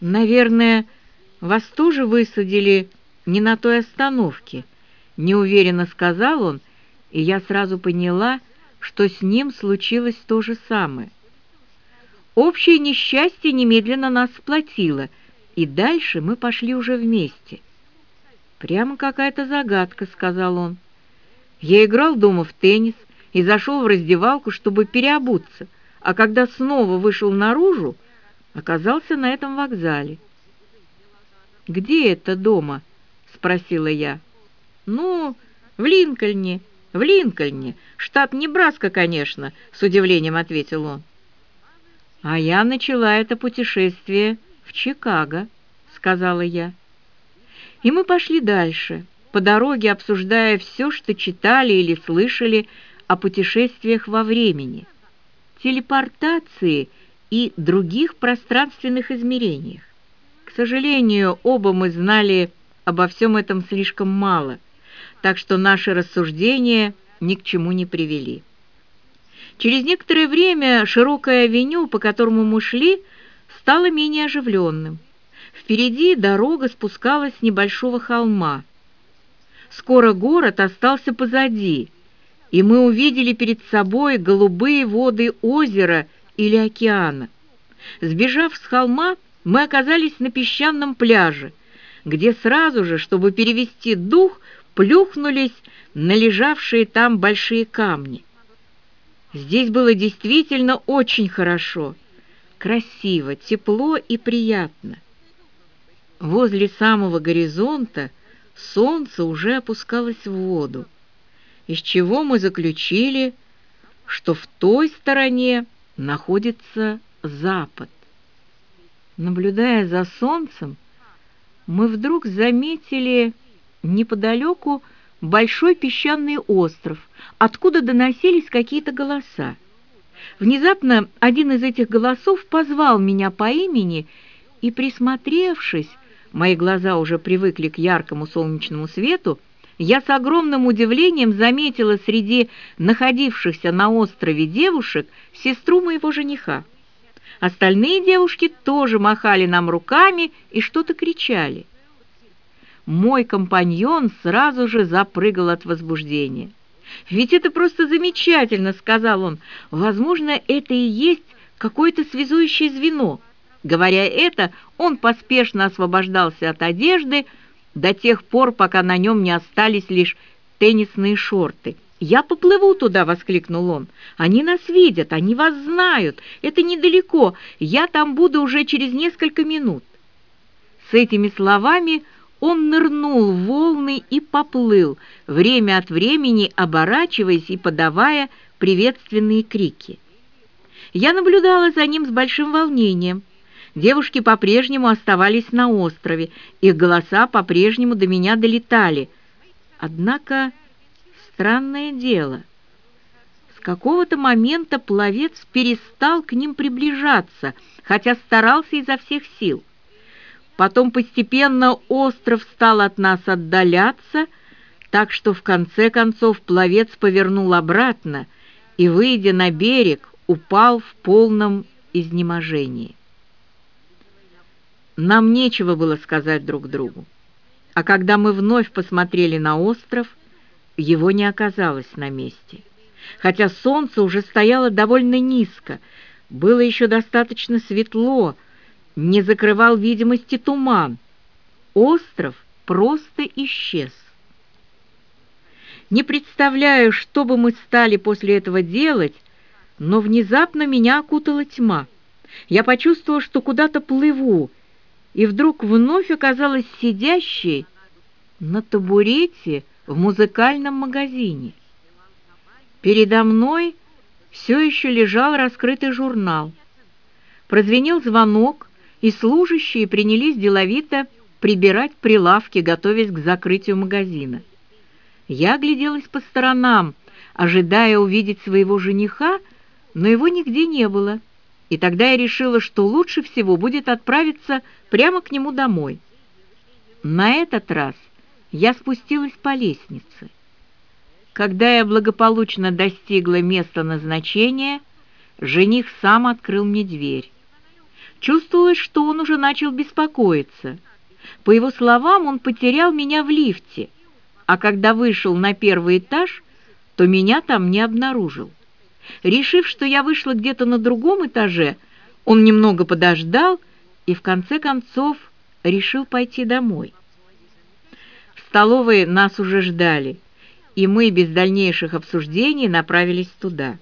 Наверное, вас тоже высадили не на той остановке, неуверенно сказал он, и я сразу поняла, что с ним случилось то же самое. Общее несчастье немедленно нас сплотило, и дальше мы пошли уже вместе. «Прямо какая-то загадка», — сказал он. «Я играл дома в теннис и зашел в раздевалку, чтобы переобуться, а когда снова вышел наружу, оказался на этом вокзале». «Где это дома?» — спросила я. «Ну, в Линкольне, в Линкольне, штат Небраска, конечно», — с удивлением ответил он. «А я начала это путешествие в Чикаго», — сказала я. И мы пошли дальше, по дороге обсуждая все, что читали или слышали о путешествиях во времени, телепортации и других пространственных измерениях. К сожалению, оба мы знали обо всем этом слишком мало, так что наши рассуждения ни к чему не привели. Через некоторое время широкое авеню, по которому мы шли, стало менее оживленным. Впереди дорога спускалась с небольшого холма. Скоро город остался позади, и мы увидели перед собой голубые воды озера или океана. Сбежав с холма, мы оказались на песчаном пляже, где сразу же, чтобы перевести дух, плюхнулись на лежавшие там большие камни. Здесь было действительно очень хорошо, красиво, тепло и приятно. Возле самого горизонта солнце уже опускалось в воду, из чего мы заключили, что в той стороне находится запад. Наблюдая за солнцем, мы вдруг заметили неподалеку большой песчаный остров, откуда доносились какие-то голоса. Внезапно один из этих голосов позвал меня по имени, и, присмотревшись, мои глаза уже привыкли к яркому солнечному свету, я с огромным удивлением заметила среди находившихся на острове девушек сестру моего жениха. Остальные девушки тоже махали нам руками и что-то кричали. Мой компаньон сразу же запрыгал от возбуждения. «Ведь это просто замечательно!» — сказал он. «Возможно, это и есть какое-то связующее звено». Говоря это, он поспешно освобождался от одежды до тех пор, пока на нем не остались лишь теннисные шорты. «Я поплыву туда!» — воскликнул он. «Они нас видят, они вас знают. Это недалеко. Я там буду уже через несколько минут». С этими словами он нырнул в волны и поплыл, время от времени оборачиваясь и подавая приветственные крики. Я наблюдала за ним с большим волнением. Девушки по-прежнему оставались на острове, их голоса по-прежнему до меня долетали. Однако странное дело. С какого-то момента пловец перестал к ним приближаться, хотя старался изо всех сил. Потом постепенно остров стал от нас отдаляться, так что в конце концов пловец повернул обратно и, выйдя на берег, упал в полном изнеможении. Нам нечего было сказать друг другу. А когда мы вновь посмотрели на остров, его не оказалось на месте. Хотя солнце уже стояло довольно низко, было еще достаточно светло, не закрывал видимости туман. Остров просто исчез. Не представляю, что бы мы стали после этого делать, но внезапно меня окутала тьма. Я почувствовала, что куда-то плыву, и вдруг вновь оказалась сидящей на табурете в музыкальном магазине. Передо мной все еще лежал раскрытый журнал. Прозвенел звонок, и служащие принялись деловито прибирать прилавки, готовясь к закрытию магазина. Я огляделась по сторонам, ожидая увидеть своего жениха, но его нигде не было, и тогда я решила, что лучше всего будет отправиться прямо к нему домой. На этот раз я спустилась по лестнице. Когда я благополучно достигла места назначения, жених сам открыл мне дверь. Чувствовалось, что он уже начал беспокоиться. По его словам, он потерял меня в лифте, а когда вышел на первый этаж, то меня там не обнаружил. Решив, что я вышла где-то на другом этаже, он немного подождал и в конце концов решил пойти домой. В столовой нас уже ждали, и мы без дальнейших обсуждений направились туда.